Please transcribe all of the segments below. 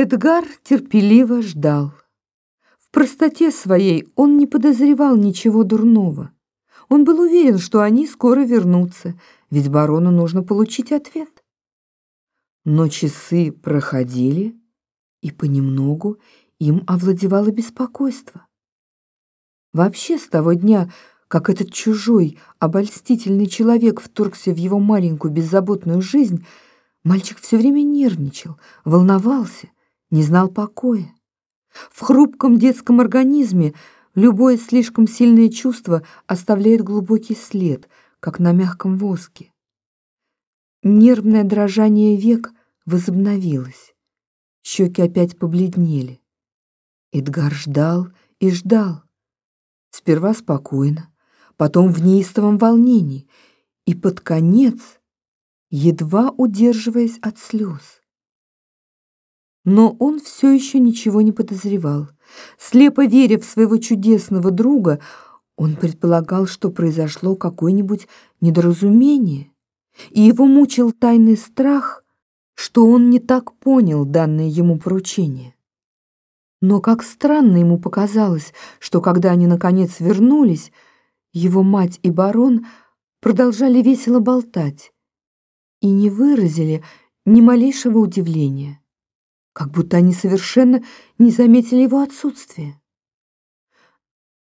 Эдгар терпеливо ждал. В простоте своей он не подозревал ничего дурного. Он был уверен, что они скоро вернутся, ведь барону нужно получить ответ. Но часы проходили, и понемногу им овладевало беспокойство. Вообще, с того дня, как этот чужой, обольстительный человек вторгся в его маленькую беззаботную жизнь, мальчик все время нервничал, волновался, не знал покоя. В хрупком детском организме любое слишком сильное чувство оставляет глубокий след, как на мягком воске. Нервное дрожание век возобновилось. Щеки опять побледнели. Эдгар ждал и ждал. Сперва спокойно, потом в неистовом волнении, и под конец, едва удерживаясь от слез. Но он все еще ничего не подозревал. Слепо веря в своего чудесного друга, он предполагал, что произошло какое-нибудь недоразумение, и его мучил тайный страх, что он не так понял данное ему поручение. Но как странно ему показалось, что когда они наконец вернулись, его мать и барон продолжали весело болтать и не выразили ни малейшего удивления, как будто они совершенно не заметили его отсутствия.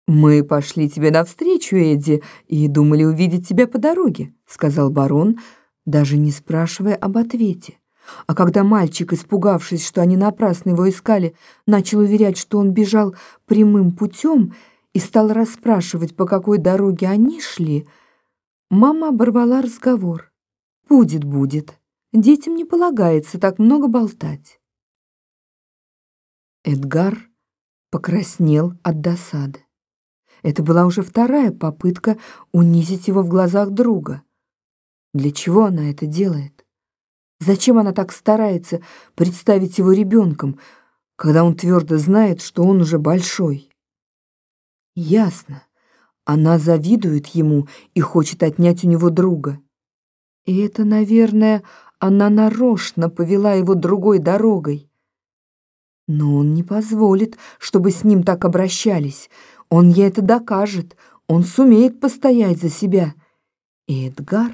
«Мы пошли тебе навстречу, Эдди, и думали увидеть тебя по дороге», сказал барон, даже не спрашивая об ответе. А когда мальчик, испугавшись, что они напрасно его искали, начал уверять, что он бежал прямым путем и стал расспрашивать, по какой дороге они шли, мама оборвала разговор. «Будет, будет. Детям не полагается так много болтать». Эдгар покраснел от досады. Это была уже вторая попытка унизить его в глазах друга. Для чего она это делает? Зачем она так старается представить его ребенком, когда он твердо знает, что он уже большой? Ясно. Она завидует ему и хочет отнять у него друга. И это, наверное, она нарочно повела его другой дорогой. Но он не позволит, чтобы с ним так обращались. Он ей это докажет. Он сумеет постоять за себя. И Эдгар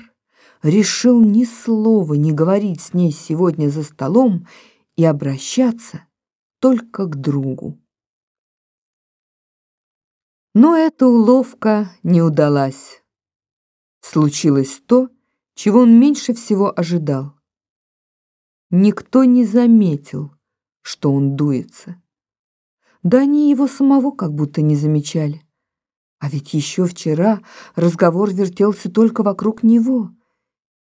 решил ни слова не говорить с ней сегодня за столом и обращаться только к другу. Но эта уловка не удалась. Случилось то, чего он меньше всего ожидал. Никто не заметил, что он дуется. Да они его самого как будто не замечали. А ведь еще вчера разговор вертелся только вокруг него —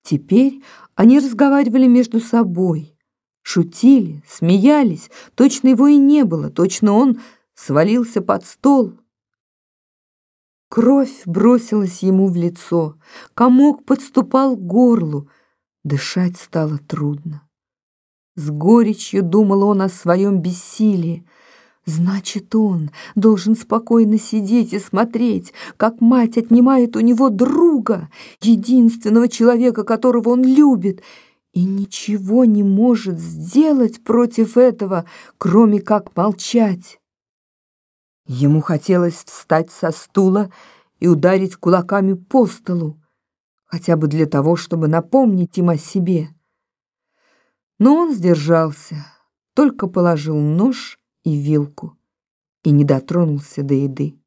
Теперь они разговаривали между собой, шутили, смеялись, точно его и не было, точно он свалился под стол. Кровь бросилась ему в лицо, комок подступал к горлу, дышать стало трудно. С горечью думал он о своем бессилии, Значит, он должен спокойно сидеть и смотреть, как мать отнимает у него друга, единственного человека, которого он любит, и ничего не может сделать против этого, кроме как молчать. Ему хотелось встать со стула и ударить кулаками по столу, хотя бы для того, чтобы напомнить им о себе. Но он сдержался, только положил нож и вилку и не дотронулся до еды.